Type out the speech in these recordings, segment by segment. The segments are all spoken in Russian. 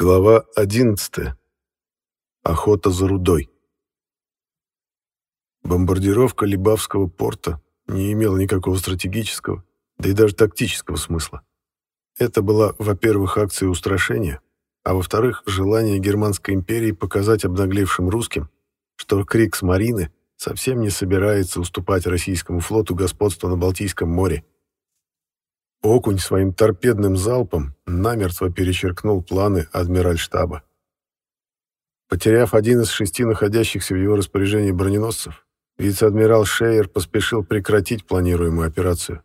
Глава 11. Охота за рудой. Бомбардировка Либавского порта не имела никакого стратегического, да и даже тактического смысла. Это была, во-первых, акция устрашения, а во-вторых, желание Германской империи показать обнаглевшим русским, что Крикс-Марины совсем не собирается уступать российскому флоту господство на Балтийском море Окунь своим торпедным залпом намертво перечеркнул планы адмиральштаба. Потеряв один из шести находящихся в его распоряжении броненосцев, вице-адмирал Шейер поспешил прекратить планируемую операцию.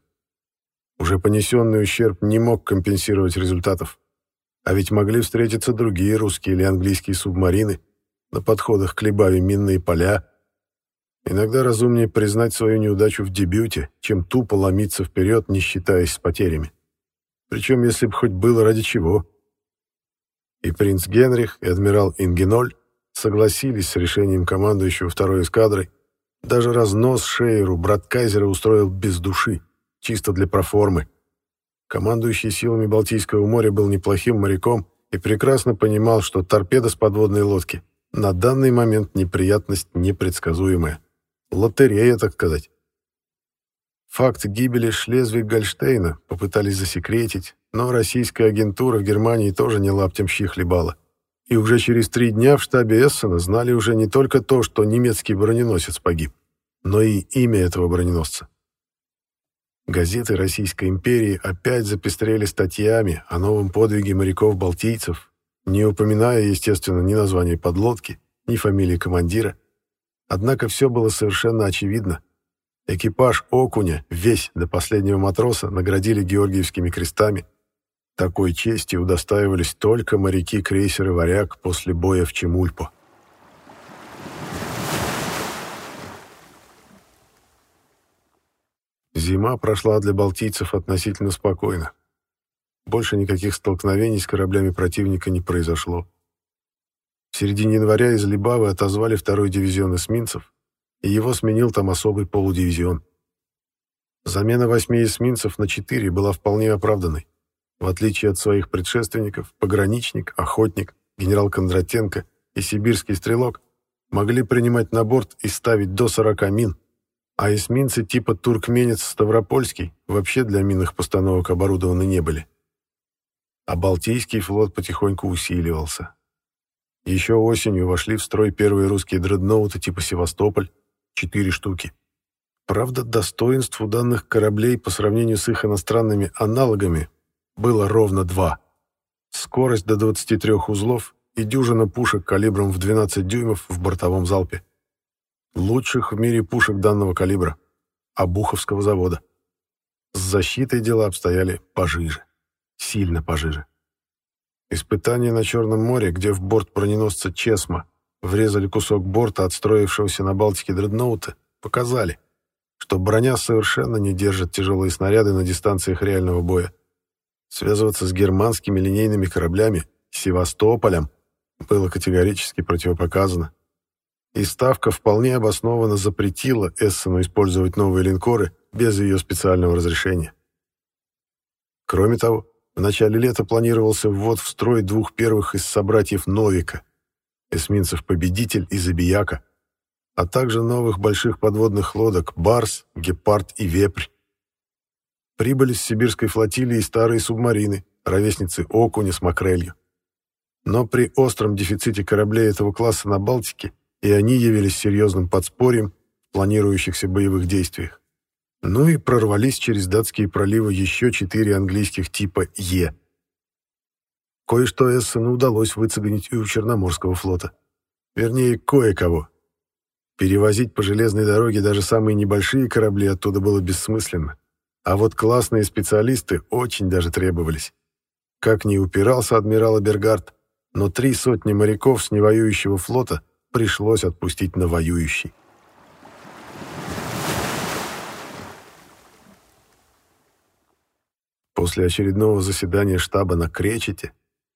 Уже понесенный ущерб не мог компенсировать результатов, а ведь могли встретиться другие русские или английские субмарины на подходах к Либаве минные поля, Иногда разумнее признать свою неудачу в дебюте, чем тупо ломиться вперед, не считаясь с потерями. Причем, если бы хоть было ради чего. И принц Генрих, и адмирал Ингеноль согласились с решением командующего второй эскадрой. Даже разнос Шейеру брат Кайзера устроил без души, чисто для проформы. Командующий силами Балтийского моря был неплохим моряком и прекрасно понимал, что торпеда с подводной лодки на данный момент неприятность непредсказуемая. Лотерея, так сказать. Факт гибели Шлезвиг-Гольштейна попытались засекретить, но российская агентура в Германии тоже не лаптем щи хлебала. И уже через три дня в штабе Эссена знали уже не только то, что немецкий броненосец погиб, но и имя этого броненосца. Газеты Российской империи опять запестрели статьями о новом подвиге моряков-балтийцев, не упоминая, естественно, ни названия подлодки, ни фамилии командира, Однако все было совершенно очевидно. Экипаж «Окуня», весь до последнего матроса, наградили георгиевскими крестами. Такой чести удостаивались только моряки крейсера «Варяг» после боя в Чемульпо. Зима прошла для балтийцев относительно спокойно. Больше никаких столкновений с кораблями противника не произошло. В середине января из Либавы отозвали второй дивизион эсминцев, и его сменил там особый полудивизион. Замена восьми эсминцев на четыре была вполне оправданной. В отличие от своих предшественников, пограничник, охотник, генерал Кондратенко и сибирский стрелок могли принимать на борт и ставить до 40 мин, а эсминцы типа «Туркменец-Ставропольский» вообще для минных постановок оборудованы не были. А Балтийский флот потихоньку усиливался. Еще осенью вошли в строй первые русские дредноуты типа «Севастополь», четыре штуки. Правда, достоинств у данных кораблей по сравнению с их иностранными аналогами было ровно два. Скорость до 23 узлов и дюжина пушек калибром в 12 дюймов в бортовом залпе. Лучших в мире пушек данного калибра. Обуховского завода. С защитой дела обстояли пожиже. Сильно пожиже. Испытания на Черном море, где в борт броненосца «Чесма» врезали кусок борта, отстроившегося на Балтике дредноута, показали, что броня совершенно не держит тяжелые снаряды на дистанциях реального боя. Связываться с германскими линейными кораблями, Севастополем, было категорически противопоказано. И Ставка вполне обоснованно запретила Эссену использовать новые линкоры без ее специального разрешения. Кроме того, в начале лета планировался ввод в строй двух первых из собратьев Новика, эсминцев «Победитель» и «Забияка», а также новых больших подводных лодок «Барс», «Гепард» и «Вепрь». Прибыли с сибирской флотилии старые субмарины, ровесницы «Окуня» с «Макрелью». Но при остром дефиците кораблей этого класса на Балтике и они явились серьезным подспорьем в планирующихся боевых действиях. Ну и прорвались через датские проливы еще четыре английских типа «Е». Кое-что Эссену удалось выцегонить и у Черноморского флота. Вернее, кое-кого. Перевозить по железной дороге даже самые небольшие корабли оттуда было бессмысленно. А вот классные специалисты очень даже требовались. Как ни упирался адмирал Абергард, но три сотни моряков с невоюющего флота пришлось отпустить на воюющий. После очередного заседания штаба на Кречете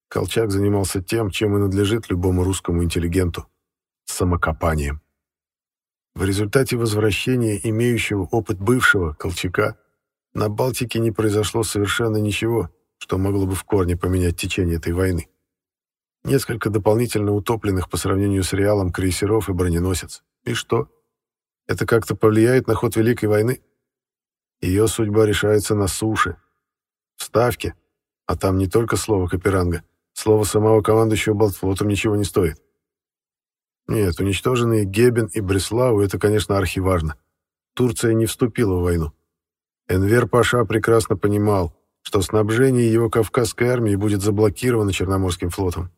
Колчак занимался тем, чем и надлежит любому русскому интеллигенту – самокопанием. В результате возвращения имеющего опыт бывшего Колчака на Балтике не произошло совершенно ничего, что могло бы в корне поменять течение этой войны. несколько дополнительно утопленных по сравнению с Реалом крейсеров и броненосец. И что? Это как-то повлияет на ход Великой войны? Ее судьба решается на суше. В а там не только слово Каперанга, слово самого командующего Балтфлотом ничего не стоит. Нет, уничтоженные Гебен и Бреслау — это, конечно, архиважно. Турция не вступила в войну. Энвер Паша прекрасно понимал, что снабжение его Кавказской армии будет заблокировано Черноморским флотом.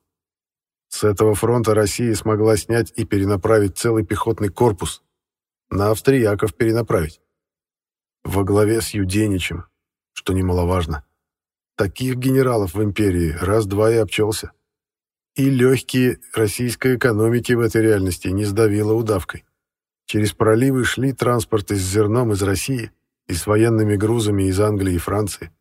С этого фронта Россия смогла снять и перенаправить целый пехотный корпус. На австрияков перенаправить. Во главе с Юденичем, что немаловажно. Таких генералов в империи раз-два и обчелся. И легкие российской экономики в этой реальности не сдавило удавкой. Через проливы шли транспорты с зерном из России и с военными грузами из Англии и Франции.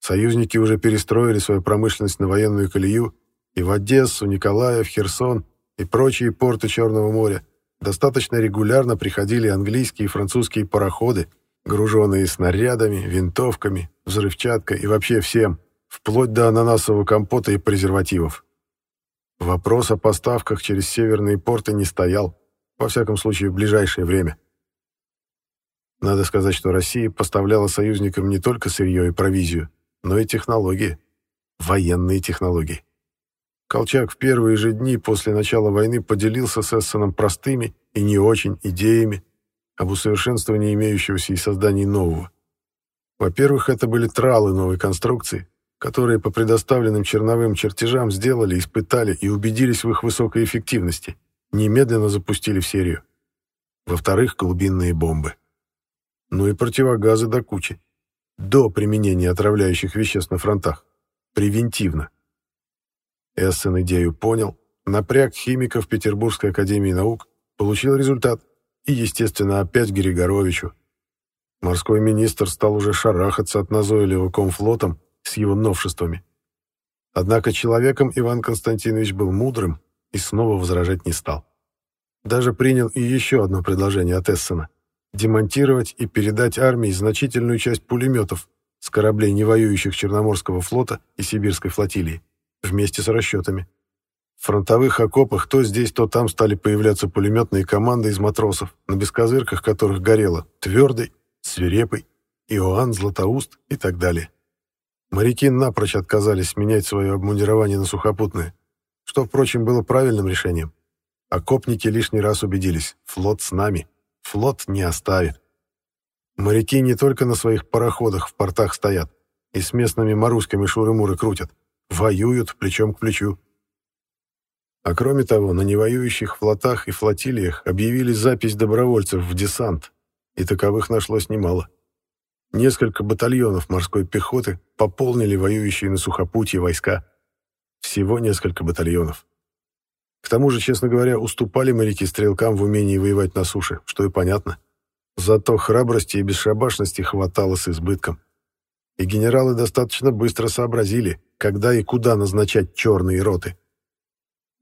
Союзники уже перестроили свою промышленность на военную колею, и в Одессу, Николаев, Херсон и прочие порты Черного моря достаточно регулярно приходили английские и французские пароходы, груженные снарядами, винтовками, взрывчаткой и вообще всем, вплоть до ананасового компота и презервативов. Вопрос о поставках через северные порты не стоял, во всяком случае в ближайшее время. Надо сказать, что Россия поставляла союзникам не только сырье и провизию, но и технологии, военные технологии. Колчак в первые же дни после начала войны поделился с Эссеном простыми и не очень идеями об усовершенствовании имеющегося и создании нового. Во-первых, это были тралы новой конструкции, которые по предоставленным черновым чертежам сделали, испытали и убедились в их высокой эффективности, немедленно запустили в серию. Во-вторых, глубинные бомбы. Ну и противогазы до кучи. До применения отравляющих веществ на фронтах. Превентивно. Эссен идею понял, напряг химиков Петербургской академии наук, получил результат. И, естественно, опять Григоровичу. Морской министр стал уже шарахаться от назойливого комфлотом с его новшествами. Однако человеком Иван Константинович был мудрым и снова возражать не стал. Даже принял и еще одно предложение от Эссена – демонтировать и передать армии значительную часть пулеметов с кораблей невоюющих Черноморского флота и Сибирской флотилии, вместе с расчетами. В фронтовых окопах то здесь, то там стали появляться пулеметные команды из матросов, на бескозырках которых горело «Твердый», «Свирепый», «Иоанн Златоуст» и так далее. Моряки напрочь отказались менять свое обмундирование на сухопутное, что, впрочем, было правильным решением. Окопники лишний раз убедились, флот с нами, флот не оставит. Моряки не только на своих пароходах в портах стоят и с местными морусками шуры-муры крутят, воюют плечом к плечу. А кроме того, на невоюющих флотах и флотилиях объявили запись добровольцев в десант, и таковых нашлось немало. Несколько батальонов морской пехоты пополнили воюющие на сухопутье войска. Всего несколько батальонов. К тому же, честно говоря, уступали моряки стрелкам в умении воевать на суше, что и понятно. Зато храбрости и бесшабашности хватало с избытком. И генералы достаточно быстро сообразили, когда и куда назначать черные роты.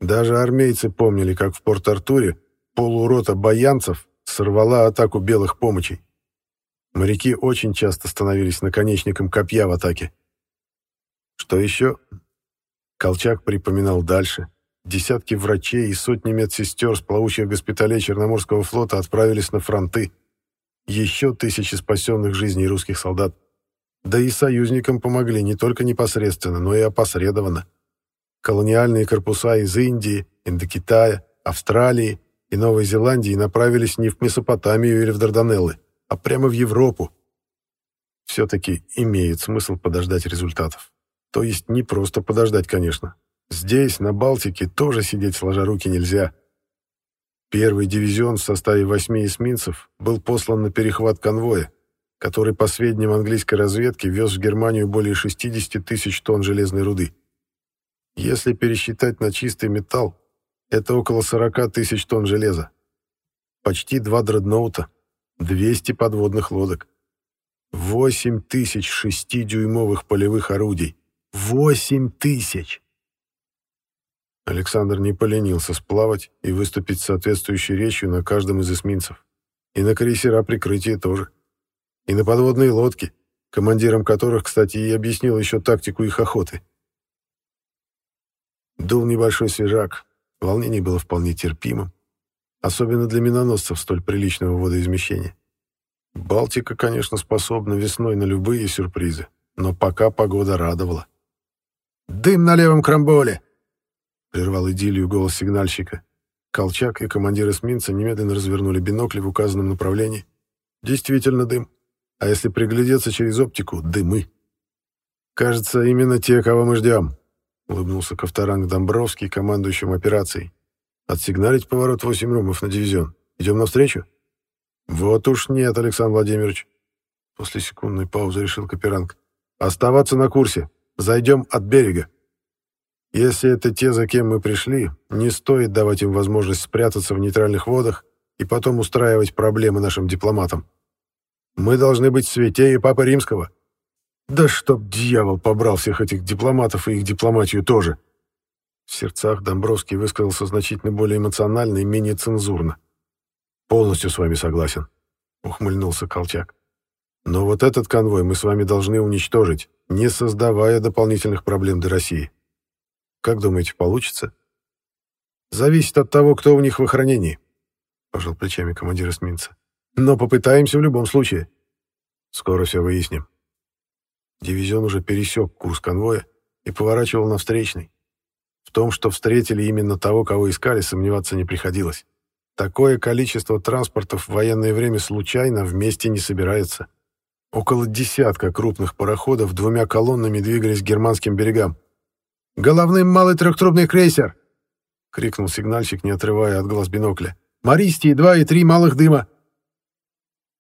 Даже армейцы помнили, как в Порт-Артуре полурота баянцев сорвала атаку белых помощей. Моряки очень часто становились наконечником копья в атаке. Что еще? Колчак припоминал дальше. Десятки врачей и сотни медсестер с плавучих госпиталей Черноморского флота отправились на фронты. Еще тысячи спасенных жизней русских солдат. Да и союзникам помогли не только непосредственно, но и опосредованно. Колониальные корпуса из Индии, Индокитая, Австралии и Новой Зеландии направились не в Месопотамию или в Дарданеллы, а прямо в Европу. Все-таки имеет смысл подождать результатов. То есть не просто подождать, конечно. Здесь, на Балтике, тоже сидеть сложа руки нельзя. Первый дивизион в составе восьми эсминцев был послан на перехват конвоя, который, по сведениям английской разведки, вез в Германию более 60 тысяч тонн железной руды. Если пересчитать на чистый металл, это около 40 тысяч тонн железа. Почти два дредноута, 200 подводных лодок, 8 тысяч шестидюймовых полевых орудий. 8 тысяч! Александр не поленился сплавать и выступить с соответствующей речью на каждом из эсминцев. И на крейсера прикрытия тоже. И на подводные лодки, командирам которых, кстати, и объяснил еще тактику их охоты. Дул небольшой свежак, волнение было вполне терпимым, особенно для миноносцев столь приличного водоизмещения. Балтика, конечно, способна весной на любые сюрпризы, но пока погода радовала. «Дым на левом крамболе!» — прервал идиллию голос сигнальщика. Колчак и командир эсминца немедленно развернули бинокли в указанном направлении. Действительно дым. А если приглядеться через оптику — дымы. «Кажется, именно те, кого мы ждем», — улыбнулся Ковторанг Домбровский, командующим операцией. «Отсигналить поворот 8 румов на дивизион. Идем навстречу?» «Вот уж нет, Александр Владимирович», — после секундной паузы решил Каперанг. «Оставаться на курсе. Зайдем от берега. Если это те, за кем мы пришли, не стоит давать им возможность спрятаться в нейтральных водах и потом устраивать проблемы нашим дипломатам. Мы должны быть святее Папы Римского. Да чтоб дьявол побрал всех этих дипломатов и их дипломатию тоже. В сердцах Домбровский высказался значительно более эмоционально и менее цензурно. «Полностью с вами согласен», — ухмыльнулся Колчак. «Но вот этот конвой мы с вами должны уничтожить, не создавая дополнительных проблем для России. Как думаете, получится?» «Зависит от того, кто у них в охранении», — пожал плечами командир эсминца. «Но попытаемся в любом случае. Скоро все выясним». Дивизион уже пересек курс конвоя и поворачивал на встречный. В том, что встретили именно того, кого искали, сомневаться не приходилось. Такое количество транспортов в военное время случайно вместе не собирается. Около десятка крупных пароходов двумя колоннами двигались к германским берегам. «Головным малый трехтрубный крейсер!» — крикнул сигнальщик, не отрывая от глаз бинокля. «Мористии два и три малых дыма!»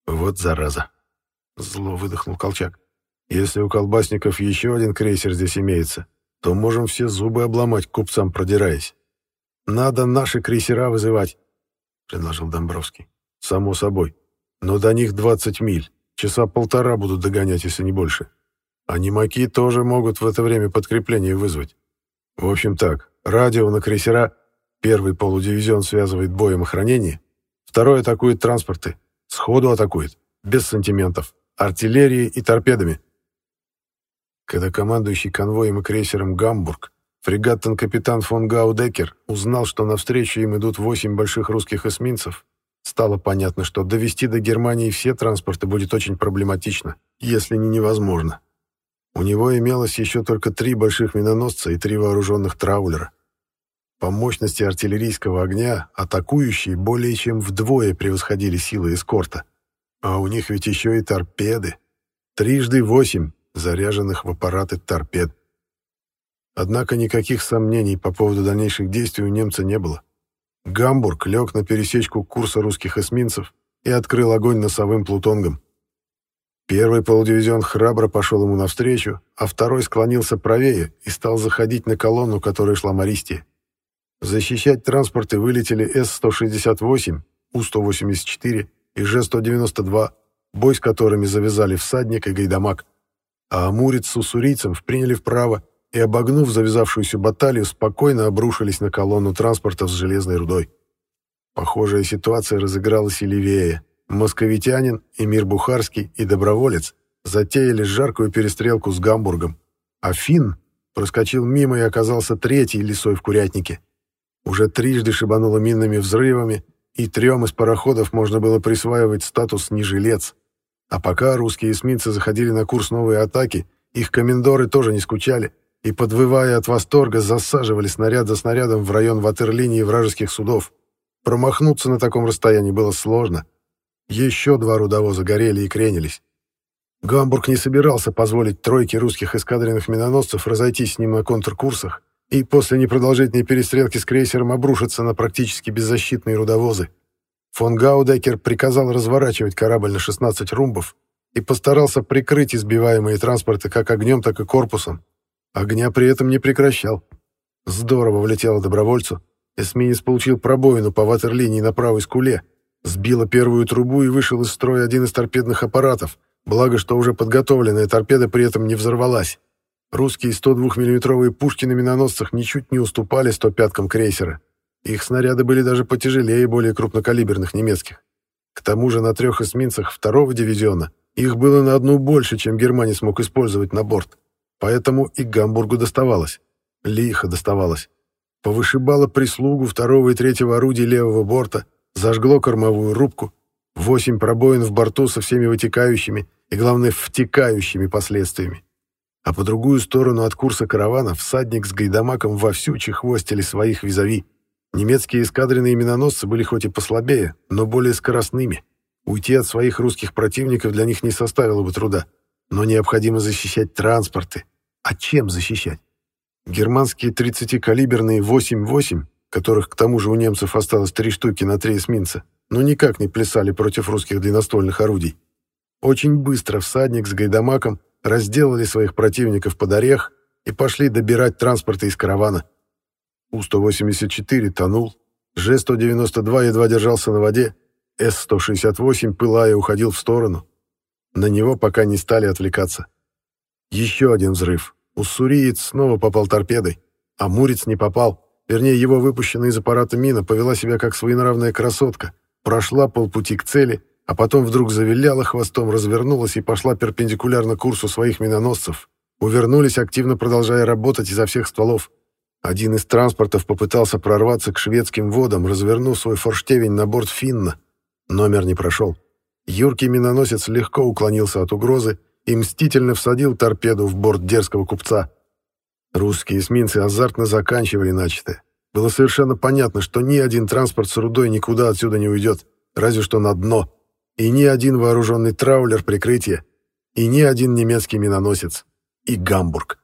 «Вот зараза!» — зло выдохнул Колчак. Если у колбасников еще один крейсер здесь имеется, то можем все зубы обломать, купцам продираясь. Надо наши крейсера вызывать, — предложил Домбровский. Само собой. Но до них 20 миль. Часа полтора будут догонять, если не больше. А немаки тоже могут в это время подкрепление вызвать. В общем так, радио на крейсера, первый полудивизион связывает боем охранение, второй атакует транспорты, сходу атакует, без сантиментов, артиллерией и торпедами. Когда командующий конвоем и крейсером «Гамбург» фрегат-капитан фон Гаудекер узнал, что навстречу им идут восемь больших русских эсминцев, стало понятно, что довести до Германии все транспорты будет очень проблематично, если не невозможно. У него имелось еще только три больших миноносца и три вооруженных траулера. По мощности артиллерийского огня атакующие более чем вдвое превосходили силы эскорта. А у них ведь еще и торпеды. Трижды восемь заряженных в аппараты торпед. Однако никаких сомнений по поводу дальнейших действий у немца не было. Гамбург лег на пересечку курса русских эсминцев и открыл огонь носовым плутонгом. Первый полудивизион храбро пошел ему навстречу, а второй склонился правее и стал заходить на колонну, которая шла Мористия. Защищать транспорты вылетели С-168, У-184 и Ж-192, бой с которыми завязали всадник и гайдамак а Амурец с уссурийцем приняли вправо и, обогнув завязавшуюся баталию, спокойно обрушились на колонну транспорта с железной рудой. Похожая ситуация разыгралась и левее. Московитянин, Эмир Бухарский и доброволец затеяли жаркую перестрелку с Гамбургом, а Финн проскочил мимо и оказался третий лесой в Курятнике. Уже трижды шибануло минными взрывами, и трем из пароходов можно было присваивать статус «нежилец», а пока русские эсминцы заходили на курс новой атаки, их комендоры тоже не скучали и, подвывая от восторга, засаживали снаряд за снарядом в район ватерлинии вражеских судов. Промахнуться на таком расстоянии было сложно. Еще два рудовоза горели и кренились. Гамбург не собирался позволить тройке русских эскадренных миноносцев разойтись с ним на контркурсах и после непродолжительной перестрелки с крейсером обрушиться на практически беззащитные рудовозы. Фон Гаудекер приказал разворачивать корабль на 16 румбов и постарался прикрыть избиваемые транспорты как огнем, так и корпусом. Огня при этом не прекращал. Здорово влетело добровольцу. Эсминец получил пробоину по ватерлинии на правой скуле, сбила первую трубу и вышел из строя один из торпедных аппаратов, благо что уже подготовленная торпеда при этом не взорвалась. Русские 102 миллиметровые пушки на миноносцах ничуть не уступали 105-кам крейсера. Их снаряды были даже потяжелее более крупнокалиберных немецких. К тому же на трех эсминцах второго дивизиона их было на одну больше, чем германец мог использовать на борт. Поэтому и Гамбургу доставалось. Лихо доставалось. повышибало прислугу второго и третьего орудий левого борта, зажгло кормовую рубку, восемь пробоин в борту со всеми вытекающими и, главное, втекающими последствиями. А по другую сторону от курса каравана всадник с гайдамаком вовсю чехвостили своих визави. Немецкие эскадренные миноносцы были хоть и послабее, но более скоростными. Уйти от своих русских противников для них не составило бы труда. Но необходимо защищать транспорты. А чем защищать? Германские 30-калиберные 8-8, которых к тому же у немцев осталось три штуки на три эсминца, но никак не плясали против русских длинноствольных орудий. Очень быстро всадник с гайдамаком разделали своих противников под орех и пошли добирать транспорты из каравана. У-184 тонул, Ж-192 едва держался на воде, С-168, пылая, уходил в сторону. На него пока не стали отвлекаться. Еще один взрыв. Уссуриец снова попал торпедой, а Мурец не попал. Вернее, его выпущенная из аппарата мина повела себя как своенравная красотка, прошла полпути к цели — а потом вдруг завиляла хвостом, развернулась и пошла перпендикулярно курсу своих миноносцев. Увернулись, активно продолжая работать изо всех стволов. Один из транспортов попытался прорваться к шведским водам, развернув свой форштевень на борт Финна. Номер не прошел. Юркий миноносец легко уклонился от угрозы и мстительно всадил торпеду в борт дерзкого купца. Русские эсминцы азартно заканчивали начатое. Было совершенно понятно, что ни один транспорт с рудой никуда отсюда не уйдет, разве что на дно — и ни один вооруженный траулер прикрытия, и ни один немецкий миноносец, и Гамбург.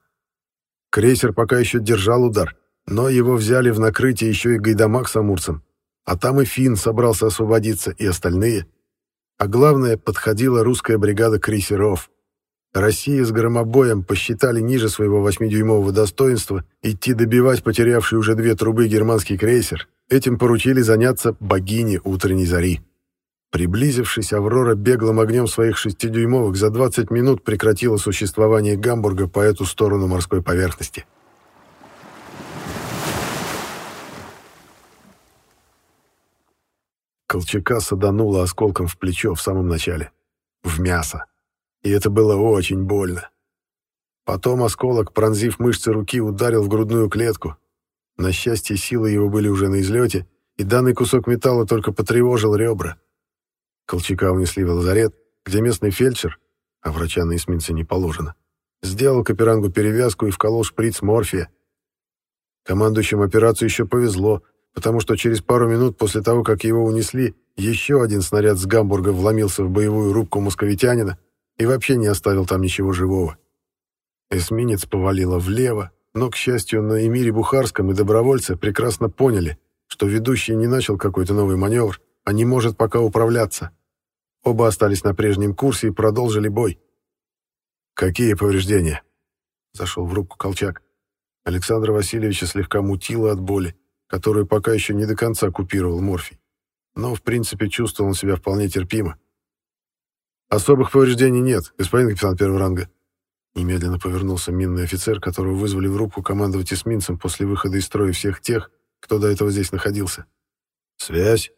Крейсер пока еще держал удар, но его взяли в накрытие еще и Гайдамак с Амурцем, а там и Финн собрался освободиться, и остальные. А главное, подходила русская бригада крейсеров. Россия с громобоем посчитали ниже своего восьмидюймового достоинства идти добивать потерявший уже две трубы германский крейсер. Этим поручили заняться богини утренней зари. Приблизившись, «Аврора» беглым огнем своих шестидюймовых за 20 минут прекратила существование Гамбурга по эту сторону морской поверхности. Колчака саданула осколком в плечо в самом начале. В мясо. И это было очень больно. Потом осколок, пронзив мышцы руки, ударил в грудную клетку. На счастье, силы его были уже на излете, и данный кусок металла только потревожил ребра. Колчака унесли в лазарет, где местный фельдшер, а врача на эсминце не положено, сделал Каперангу перевязку и вколол шприц морфия. Командующим операцию еще повезло, потому что через пару минут после того, как его унесли, еще один снаряд с Гамбурга вломился в боевую рубку московитянина и вообще не оставил там ничего живого. Эсминец повалило влево, но, к счастью, на Эмире Бухарском и добровольцы прекрасно поняли, что ведущий не начал какой-то новый маневр, а не может пока управляться. Оба остались на прежнем курсе и продолжили бой. «Какие повреждения?» Зашел в руку Колчак. Александра Васильевича слегка мутило от боли, которую пока еще не до конца купировал морфий. Но, в принципе, чувствовал он себя вполне терпимо. «Особых повреждений нет, господин капитан первого ранга». Немедленно повернулся минный офицер, которого вызвали в рубку командовать эсминцем после выхода из строя всех тех, кто до этого здесь находился. «Связь?»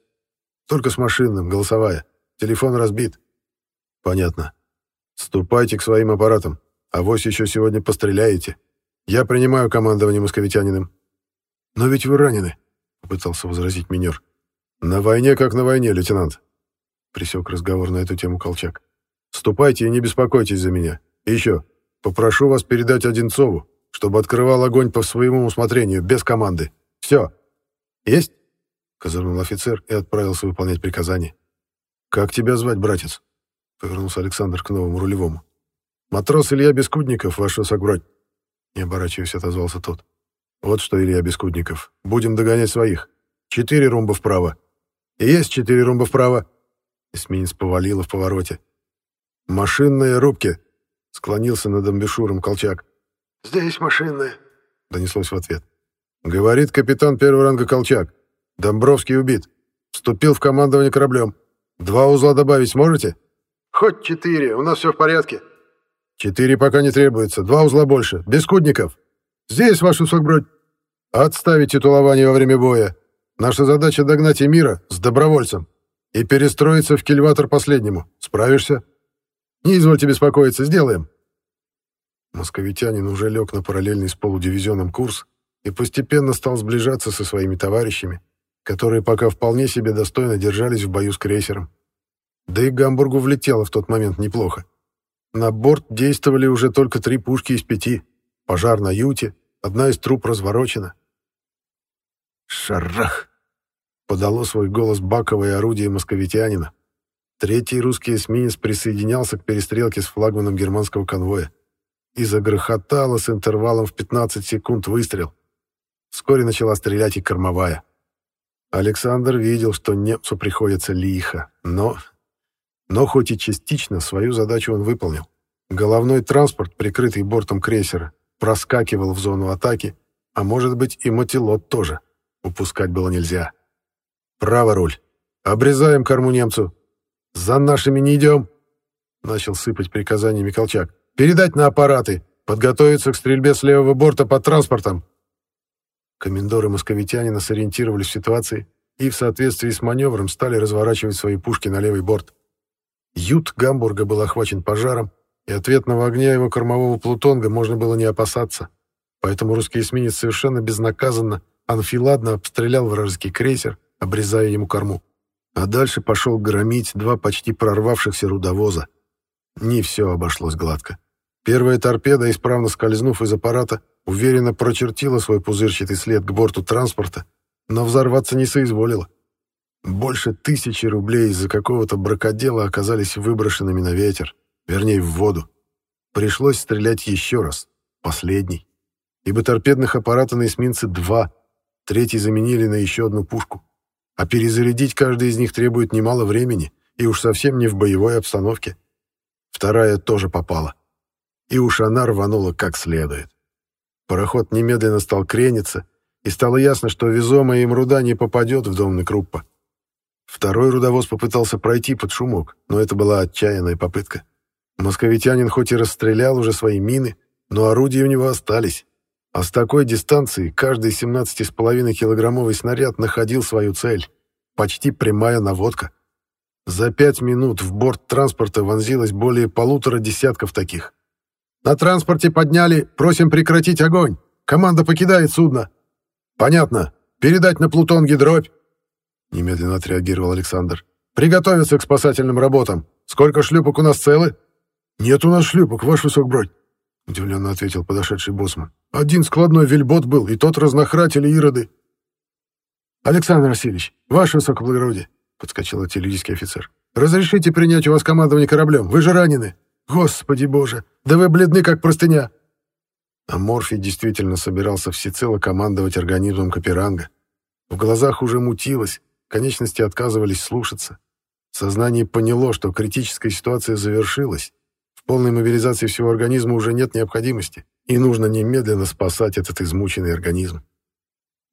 «Только с машинным, голосовая. Телефон разбит. Понятно. Ступайте к своим аппаратам. а Авось еще сегодня постреляете. Я принимаю командование московитяниным. Но ведь вы ранены, попытался возразить минер. На войне как на войне, лейтенант. Присек разговор на эту тему Колчак. Ступайте и не беспокойтесь за меня. И еще, попрошу вас передать Одинцову, чтобы открывал огонь по своему усмотрению, без команды. Все. Есть? Козырнул офицер и отправился выполнять приказание. «Как тебя звать, братец?» — повернулся Александр к новому рулевому. «Матрос Илья Бескудников, ваш согбродь!» Не оборачиваясь, отозвался тот. «Вот что, Илья Бескудников, будем догонять своих. Четыре румба вправо. Есть четыре румба вправо!» Эсминец повалило в повороте. «Машинные рубки!» — склонился над амбишуром Колчак. «Здесь машинные!» — донеслось в ответ. «Говорит капитан первого ранга Колчак. Домбровский убит. Вступил в командование кораблем. Два узла добавить сможете? Хоть четыре, у нас все в порядке. Четыре пока не требуется, два узла больше. Без кудников. Здесь, вашу сокбродь. Отставить титулование во время боя. Наша задача догнать Эмира с добровольцем и перестроиться в кильватор последнему. Справишься? Не извольте беспокоиться, сделаем. Московитянин уже лег на параллельный с полудивизионом курс, и постепенно стал сближаться со своими товарищами, которые пока вполне себе достойно держались в бою с крейсером. Да и Гамбургу влетело в тот момент неплохо. На борт действовали уже только три пушки из пяти. Пожар на юте, одна из труб разворочена. «Шарах!» — подало свой голос баковое орудие московитянина. Третий русский эсминец присоединялся к перестрелке с флагманом германского конвоя. И загрохотало с интервалом в 15 секунд выстрел. Вскоре начала стрелять и кормовая. Александр видел, что немцу приходится лихо, но но хоть и частично свою задачу он выполнил. Головной транспорт, прикрытый бортом крейсера, проскакивал в зону атаки, а может быть и мотилот тоже. Упускать было нельзя. «Право руль. Обрезаем корму немцу. За нашими не идем!» Начал сыпать приказаниями Колчак. «Передать на аппараты. Подготовиться к стрельбе с левого борта под транспортом». Комендоры московитянина сориентировались в ситуации и в соответствии с маневром стали разворачивать свои пушки на левый борт. Ют Гамбурга был охвачен пожаром, и ответного огня его кормового плутонга можно было не опасаться. Поэтому русский эсминец совершенно безнаказанно, анфиладно обстрелял вражеский крейсер, обрезая ему корму. А дальше пошел громить два почти прорвавшихся рудовоза. Не все обошлось гладко. Первая торпеда, исправно скользнув из аппарата, уверенно прочертила свой пузырчатый след к борту транспорта, но взорваться не соизволила. Больше тысячи рублей из-за какого-то бракодела оказались выброшенными на ветер, вернее, в воду. Пришлось стрелять еще раз, последний. Ибо торпедных аппаратов на эсминце два, третий заменили на еще одну пушку. А перезарядить каждый из них требует немало времени, и уж совсем не в боевой обстановке. Вторая тоже попала. И уж она рванула как следует. Пароход немедленно стал крениться, и стало ясно, что везомая им руда не попадет в дом Круппа. Второй рудовоз попытался пройти под шумок, но это была отчаянная попытка. Московитянин хоть и расстрелял уже свои мины, но орудия у него остались. А с такой дистанции каждый 17,5-килограммовый снаряд находил свою цель. Почти прямая наводка. За пять минут в борт транспорта вонзилось более полутора десятков таких. «На транспорте подняли, просим прекратить огонь. Команда покидает судно». «Понятно. Передать на Плутонге дробь». Немедленно отреагировал Александр. «Приготовиться к спасательным работам. Сколько шлюпок у нас целы?» «Нет у нас шлюпок, ваш высокбродь», — удивленно ответил подошедший боссман. «Один складной вельбот был, и тот разнохратили ироды». «Александр Васильевич, ваше высокоблагородие», — подскочил артиллерийский офицер. «Разрешите принять у вас командование кораблем? Вы же ранены. Господи боже, да вы бледны, как простыня». А Морфий действительно собирался всецело командовать организмом Каперанга. В глазах уже мутилось, Конечности отказывались слушаться. Сознание поняло, что критическая ситуация завершилась. В полной мобилизации всего организма уже нет необходимости, и нужно немедленно спасать этот измученный организм.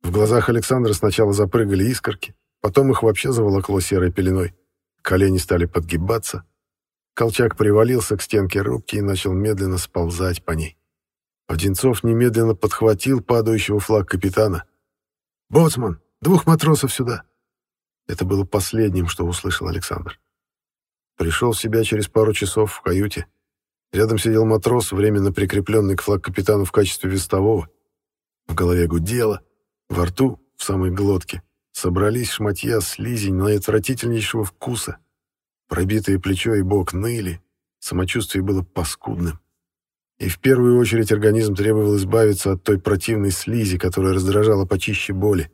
В глазах Александра сначала запрыгали искорки, потом их вообще заволокло серой пеленой. Колени стали подгибаться. Колчак привалился к стенке рубки и начал медленно сползать по ней. Одинцов немедленно подхватил падающего флаг капитана. «Боцман, двух матросов сюда!» Это было последним, что услышал Александр. Пришел в себя через пару часов в каюте. Рядом сидел матрос, временно прикрепленный к флаг-капитану в качестве вестового. В голове гудело, во рту, в самой глотке, собрались шматья слизень наотвратительнейшего вкуса. Пробитые плечо и бок ныли, самочувствие было паскудным. И в первую очередь организм требовал избавиться от той противной слизи, которая раздражала почище боли.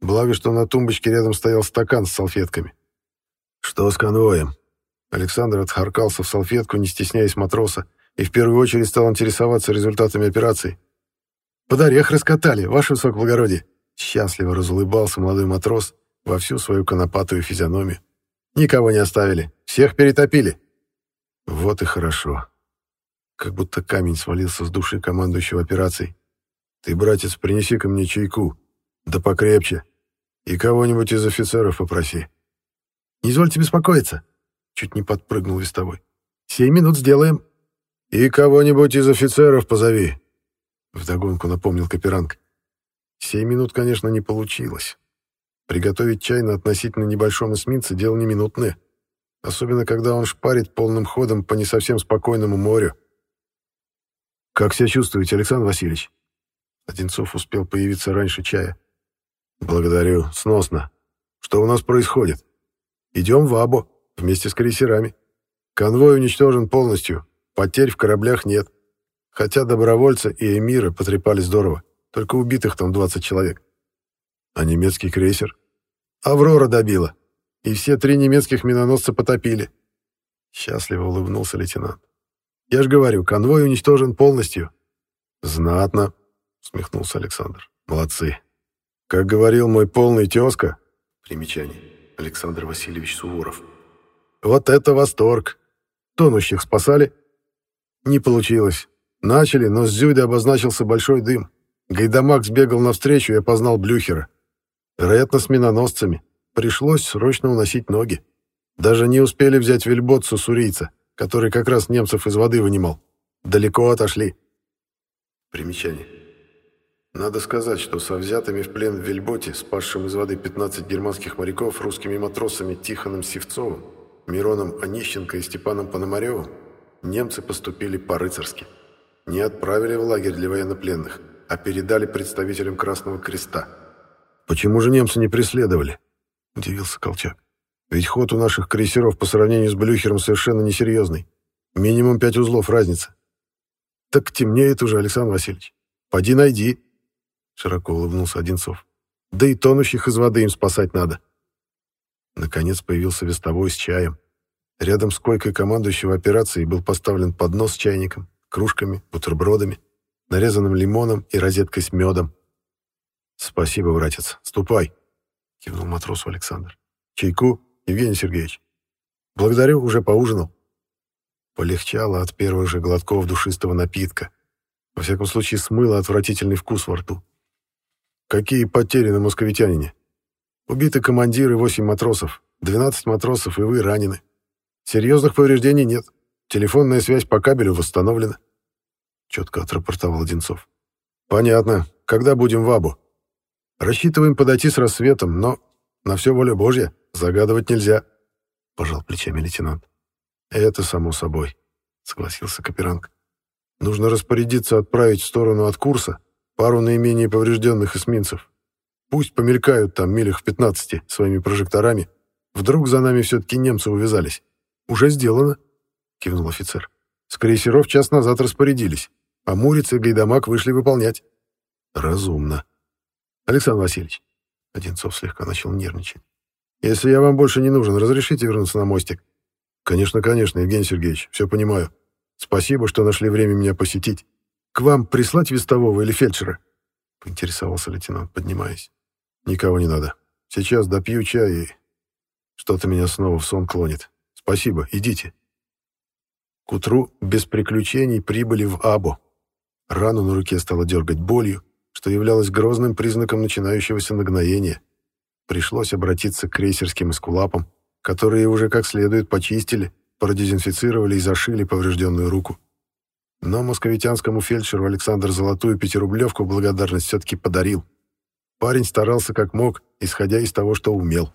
Благо, что на тумбочке рядом стоял стакан с салфетками. «Что с конвоем?» Александр отхаркался в салфетку, не стесняясь матроса, и в первую очередь стал интересоваться результатами операции. «Под орех раскатали, ваше высокоблагородие!» Счастливо разулыбался молодой матрос во всю свою конопатую физиономию. «Никого не оставили, всех перетопили!» «Вот и хорошо!» Как будто камень свалился с души командующего операцией. «Ты, братец, принеси ко мне чайку, да покрепче. И кого-нибудь из офицеров попроси. Не извольте беспокоиться. Чуть не подпрыгнул вестовой. Семь минут сделаем. И кого-нибудь из офицеров позови. Вдогонку напомнил Каперанг. Семь минут, конечно, не получилось. Приготовить чай на относительно небольшом эсминце — дело не минутное. Особенно, когда он шпарит полным ходом по не совсем спокойному морю. «Как себя чувствуете, Александр Васильевич?» Одинцов успел появиться раньше чая. «Благодарю. Сносно. Что у нас происходит? Идем в Або вместе с крейсерами. Конвой уничтожен полностью. Потерь в кораблях нет. Хотя добровольцы и эмиры потрепали здорово. Только убитых там 20 человек. А немецкий крейсер? Аврора добила. И все три немецких миноносца потопили. Счастливо улыбнулся лейтенант. Я же говорю, конвой уничтожен полностью. Знатно, усмехнулся Александр. Молодцы. Как говорил мой полный тезка, примечание, Александр Васильевич Суворов. Вот это восторг. Тонущих спасали? Не получилось. Начали, но с Зюда обозначился большой дым. Гайдамак сбегал навстречу и опознал Блюхера. Вероятно, с миноносцами. Пришлось срочно уносить ноги. Даже не успели взять вельботцу сурийца, который как раз немцев из воды вынимал. Далеко отошли. Примечание. Надо сказать, что со взятыми в плен в вельботе, спасшим из воды 15 германских моряков русскими матросами Тихоном Севцовым, Мироном Онищенко и Степаном Пономаревым, немцы поступили по-рыцарски. Не отправили в лагерь для военнопленных, а передали представителям Красного Креста. «Почему же немцы не преследовали?» – удивился Колчак. «Ведь ход у наших крейсеров по сравнению с Блюхером совершенно несерьезный. Минимум пять узлов разница». «Так темнеет уже, Александр Васильевич. Поди найди», – широко улыбнулся Одинцов. «Да и тонущих из воды им спасать надо». Наконец появился вестовой с чаем. Рядом с койкой командующего операцией был поставлен поднос с чайником, кружками, бутербродами, нарезанным лимоном и розеткой с медом. «Спасибо, братец. Ступай», — кивнул матросу Александр. «Чайку, Евгений Сергеевич?» «Благодарю, уже поужинал». Полегчало от первых же глотков душистого напитка. Во всяком случае, смыло отвратительный вкус во рту. «Какие потери на московитянине?» Убиты командиры, восемь матросов, 12 матросов и вы ранены. Серьезных повреждений нет. Телефонная связь по кабелю восстановлена. Четко отрапортовал Одинцов. Понятно. Когда будем в Абу? Рассчитываем подойти с рассветом, но на все воля Божья. Загадывать нельзя. Пожал плечами лейтенант. Это само собой, согласился Каперанг. Нужно распорядиться отправить в сторону от курса пару наименее поврежденных эсминцев. Пусть помелькают там милях в 15 своими прожекторами. Вдруг за нами все-таки немцы увязались. Уже сделано, кивнул офицер. С крейсеров час назад распорядились, а Муриц и Гайдамак вышли выполнять. Разумно. Александр Васильевич, Одинцов слегка начал нервничать. Если я вам больше не нужен, разрешите вернуться на мостик? Конечно, конечно, Евгений Сергеевич, все понимаю. Спасибо, что нашли время меня посетить. К вам прислать вестового или фельдшера? Поинтересовался лейтенант, поднимаясь. Никого не надо. Сейчас допью чай и... Что-то меня снова в сон клонит. Спасибо, идите. К утру без приключений прибыли в Абу. Рану на руке стало дергать болью, что являлось грозным признаком начинающегося нагноения. Пришлось обратиться к крейсерским эскулапам, которые уже как следует почистили, продезинфицировали и зашили поврежденную руку. Но московитянскому фельдшеру Александр золотую пятирублевку благодарность все-таки подарил. Парень старался как мог, исходя из того, что умел.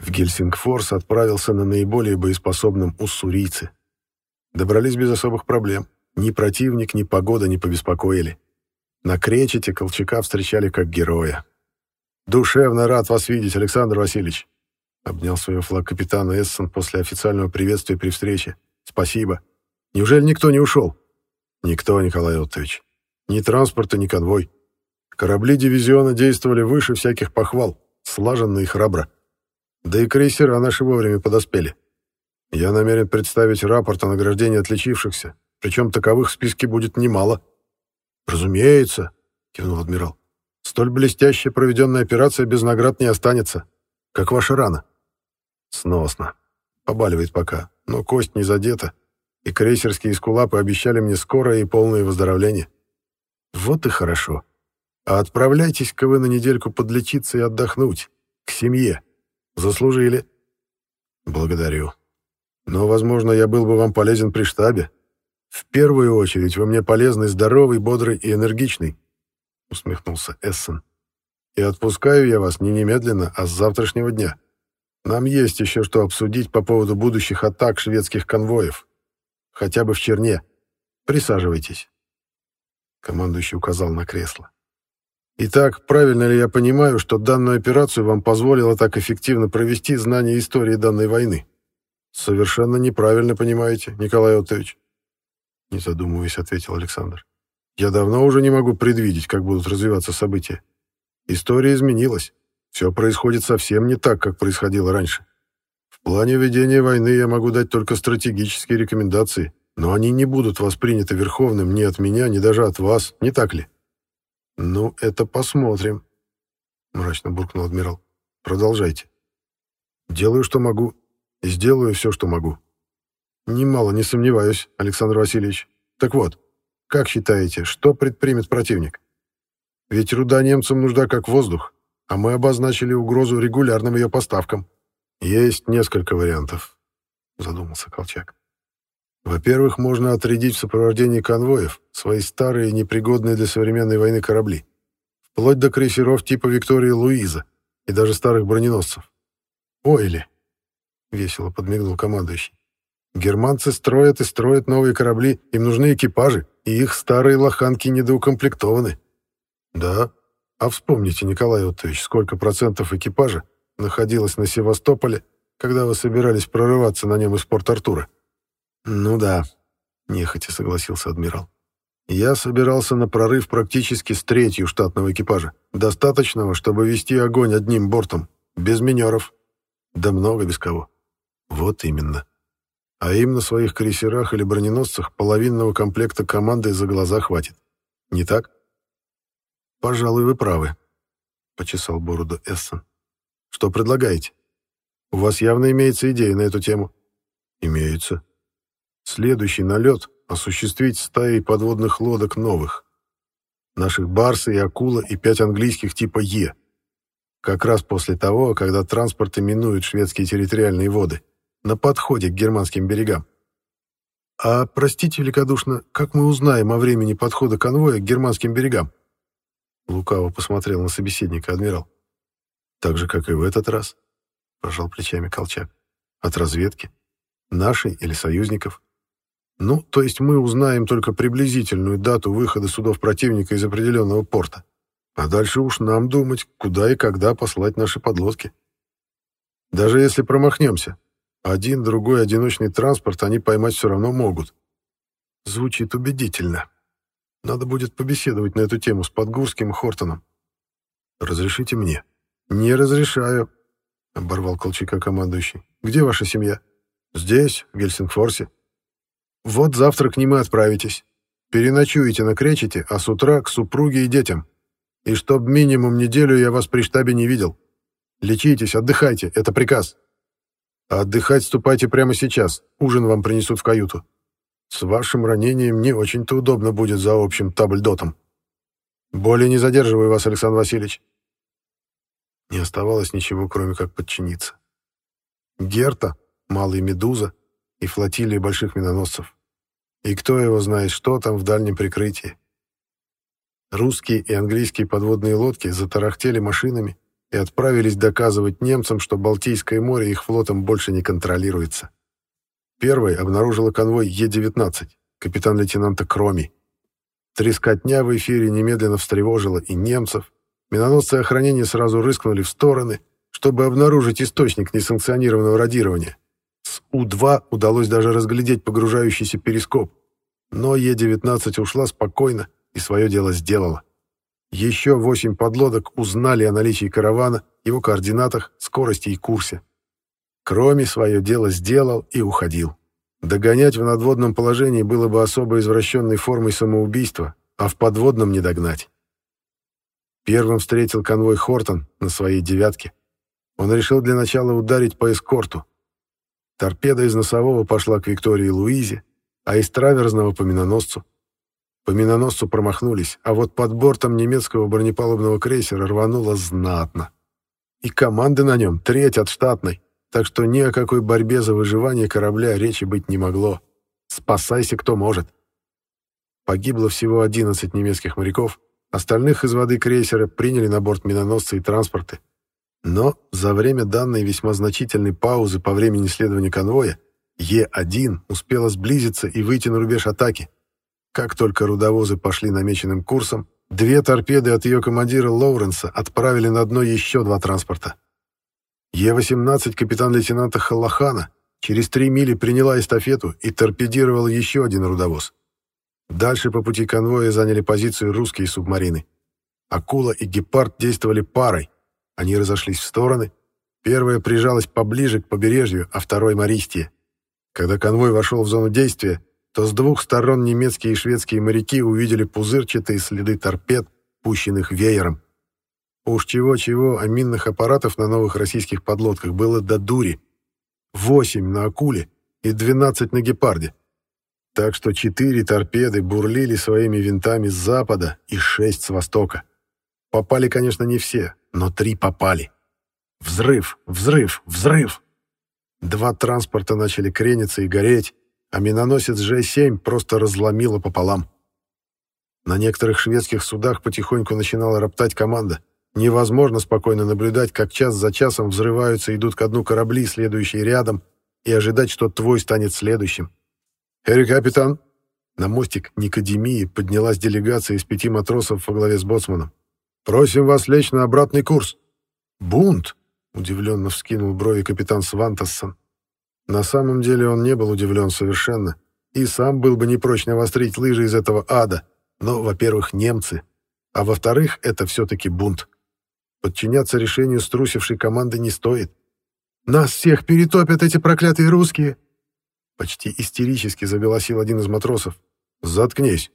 В Гельсингфорс отправился на наиболее боеспособном уссурийце. Добрались без особых проблем. Ни противник, ни погода не побеспокоили. На кречете Колчака встречали как героя. «Душевно рад вас видеть, Александр Васильевич», — обнял своего флаг капитана Эссон после официального приветствия при встрече. «Спасибо. Неужели никто не ушел?» «Никто, Николай Оттович. Ни транспорта, ни конвой. Корабли дивизиона действовали выше всяких похвал, слаженно и храбро. Да и крейсера наши вовремя подоспели. Я намерен представить рапорт о награждении отличившихся, причем таковых в списке будет немало». «Разумеется», — кивнул адмирал. «Столь блестящая проведенная операция без наград не останется. Как ваша рана?» «Сносно. Побаливает пока, но кость не задета, и крейсерские эскулапы обещали мне скорое и полное выздоровление. Вот и хорошо. А отправляйтесь-ка вы на недельку подлечиться и отдохнуть. К семье. Заслужили. Благодарю. Но, возможно, я был бы вам полезен при штабе. В первую очередь вы мне полезный, здоровый, бодрый и энергичный, усмехнулся Эссен. И отпускаю я вас не немедленно, а с завтрашнего дня. Нам есть еще что обсудить по поводу будущих атак шведских конвоев. хотя бы в черне. Присаживайтесь. Командующий указал на кресло. Итак, правильно ли я понимаю, что данную операцию вам позволило так эффективно провести знание истории данной войны? Совершенно неправильно понимаете, Николай Отович. Не задумываясь, ответил Александр. Я давно уже не могу предвидеть, как будут развиваться события. История изменилась. Все происходит совсем не так, как происходило раньше. В плане ведения войны я могу дать только стратегические рекомендации, но они не будут восприняты Верховным ни от меня, ни даже от вас, не так ли? Ну, это посмотрим, мрачно буркнул адмирал. Продолжайте. Делаю, что могу, сделаю все, что могу. Немало не сомневаюсь, Александр Васильевич. Так вот, как считаете, что предпримет противник? Ведь руда немцам нужна как воздух, а мы обозначили угрозу регулярным ее поставкам. Есть несколько вариантов, задумался Колчак. Во-первых, можно отрядить в сопровождении конвоев свои старые, непригодные для современной войны корабли, вплоть до крейсеров типа Виктория Луиза и даже старых броненосцев. «Ойли!» — весело подмигнул командующий. «Германцы строят и строят новые корабли, им нужны экипажи, и их старые лоханки недоукомплектованы». «Да, а вспомните, Николай Оттович, сколько процентов экипажа находилось на Севастополе, когда вы собирались прорываться на нем из Порт-Артура?» «Ну да», — нехотя согласился адмирал. «Я собирался на прорыв практически с третью штатного экипажа, достаточного, чтобы вести огонь одним бортом, без минеров. Да много без кого. Вот именно. А им на своих крейсерах или броненосцах половинного комплекта команды за глаза хватит. Не так?» «Пожалуй, вы правы», — почесал бороду Эссен. «Что предлагаете? У вас явно имеется идея на эту тему?» «Имеется», Следующий налет осуществить стаи подводных лодок новых. Наших Барса и Акула и пять английских типа Е. Как раз после того, когда транспорты минуют шведские территориальные воды, на подходе к германским берегам. А, простите великодушно, как мы узнаем о времени подхода конвоя к германским берегам? Лукаво посмотрел на собеседника адмирал. Так же, как и в этот раз, пожал плечами Колчак. От разведки? Нашей или союзников? Ну, то есть мы узнаем только приблизительную дату выхода судов противника из определенного порта. А дальше уж нам думать, куда и когда послать наши подлодки. Даже если промахнемся, один, другой одиночный транспорт они поймать все равно могут. Звучит убедительно. Надо будет побеседовать на эту тему с Подгурским и Хортоном. Разрешите мне? Не разрешаю, — оборвал Колчака командующий. Где ваша семья? Здесь, в Гельсингфорсе. Вот завтра к ним и отправитесь. Переночуете на Кречете, а с утра к супруге и детям. И чтоб минимум неделю я вас при штабе не видел. Лечитесь, отдыхайте, это приказ. Отдыхать ступайте прямо сейчас, ужин вам принесут в каюту. С вашим ранением не очень-то удобно будет за общим табльдотом. Более не задерживаю вас, Александр Васильевич. Не оставалось ничего, кроме как подчиниться. Герта, Малый Медуза, и флотилии больших миноносцев. И кто его знает, что там в дальнем прикрытии. Русские и английские подводные лодки затарахтели машинами и отправились доказывать немцам, что Балтийское море их флотом больше не контролируется. Первой обнаружила конвой Е-19, капитан-лейтенанта Кроми. Трескотня в эфире немедленно встревожила и немцев. Миноносцы охранения сразу рыскнули в стороны, чтобы обнаружить источник несанкционированного радирования. С У-2 удалось даже разглядеть погружающийся перископ, но Е-19 ушла спокойно и свое дело сделала. Еще восемь подлодок узнали о наличии каравана, его координатах, скорости и курсе. Кроме свое дело сделал и уходил. Догонять в надводном положении было бы особо извращенной формой самоубийства, а в подводном не догнать. Первым встретил конвой Хортон на своей «девятке». Он решил для начала ударить по эскорту, Торпеда из носового пошла к Виктории Луизе, а из траверзного по миноносцу. По миноносцу промахнулись, а вот под бортом немецкого бронепалубного крейсера рвануло знатно. И команды на нем треть от штатной, так что ни о какой борьбе за выживание корабля речи быть не могло. Спасайся, кто может. Погибло всего 11 немецких моряков, остальных из воды крейсера приняли на борт миноносцы и транспорты. Но за время данной весьма значительной паузы по времени следования конвоя Е-1 успела сблизиться и выйти на рубеж атаки. Как только рудовозы пошли намеченным курсом, две торпеды от ее командира Лоуренса отправили на дно еще два транспорта. Е-18 капитан-лейтенанта Халлахана через три мили приняла эстафету и торпедировала еще один рудовоз. Дальше по пути конвоя заняли позицию русские субмарины. Акула и Гепард действовали парой. Они разошлись в стороны. Первая прижалась поближе к побережью, а второй — Мористия. Когда конвой вошел в зону действия, то с двух сторон немецкие и шведские моряки увидели пузырчатые следы торпед, пущенных веером. Уж чего-чего, а минных аппаратов на новых российских подлодках было до дури. Восемь на «Акуле» и двенадцать на «Гепарде». Так что четыре торпеды бурлили своими винтами с запада и шесть с востока. Попали, конечно, не все, но три попали. Взрыв, взрыв, взрыв! Два транспорта начали крениться и гореть, а миноносец Ж-7 просто разломило пополам. На некоторых шведских судах потихоньку начинала роптать команда. Невозможно спокойно наблюдать, как час за часом взрываются и идут ко дну корабли, следующие рядом, и ожидать, что твой станет следующим. «Эрик, капитан!» На мостик Никодемии поднялась делегация из пяти матросов во главе с боцманом. «Просим вас лечь на обратный курс». «Бунт!» — удивленно вскинул брови капитан Свантассон. На самом деле он не был удивлен совершенно, и сам был бы не прочь навострить лыжи из этого ада. Но, во-первых, немцы, а во-вторых, это все-таки бунт. Подчиняться решению струсившей команды не стоит. «Нас всех перетопят эти проклятые русские!» Почти истерически заголосил один из матросов. «Заткнись!»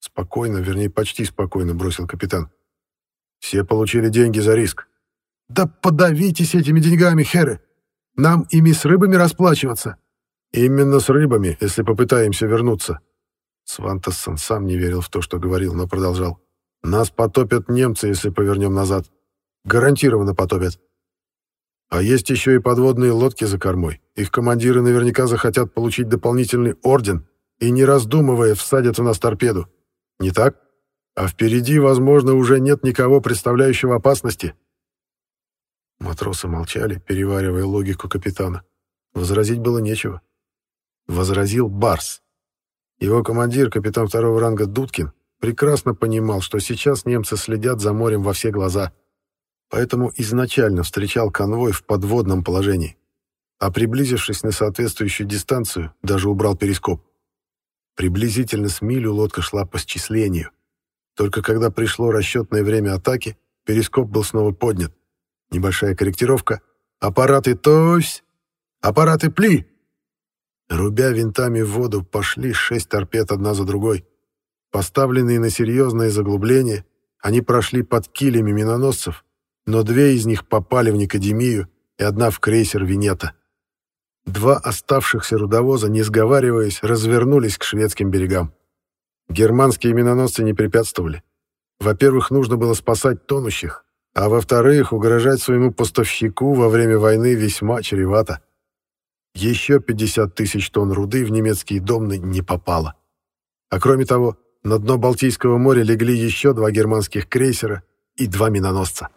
Спокойно, вернее, почти спокойно бросил капитан. «Все получили деньги за риск». «Да подавитесь этими деньгами, херы! Нам ими с рыбами расплачиваться!» «Именно с рыбами, если попытаемся вернуться». Свантассон сам не верил в то, что говорил, но продолжал. «Нас потопят немцы, если повернем назад. Гарантированно потопят. А есть еще и подводные лодки за кормой. Их командиры наверняка захотят получить дополнительный орден и, не раздумывая, всадят в нас торпеду. Не так? А впереди, возможно, уже нет никого, представляющего опасности. Матросы молчали, переваривая логику капитана. Возразить было нечего. Возразил Барс. Его командир, капитан второго ранга Дудкин, прекрасно понимал, что сейчас немцы следят за морем во все глаза — поэтому изначально встречал конвой в подводном положении, а приблизившись на соответствующую дистанцию, даже убрал перископ. Приблизительно с милю лодка шла по счислению. Только когда пришло расчетное время атаки, перископ был снова поднят. Небольшая корректировка. «Аппараты тось! Аппараты пли!» Рубя винтами в воду, пошли шесть торпед одна за другой. Поставленные на серьезное заглубление, они прошли под килями миноносцев, но две из них попали в Никодемию и одна в крейсер Венета. Два оставшихся рудовоза, не сговариваясь, развернулись к шведским берегам. Германские миноносцы не препятствовали. Во-первых, нужно было спасать тонущих, а во-вторых, угрожать своему поставщику во время войны весьма чревато. Еще 50 тысяч тонн руды в немецкие домны не попало. А кроме того, на дно Балтийского моря легли еще два германских крейсера и два миноносца.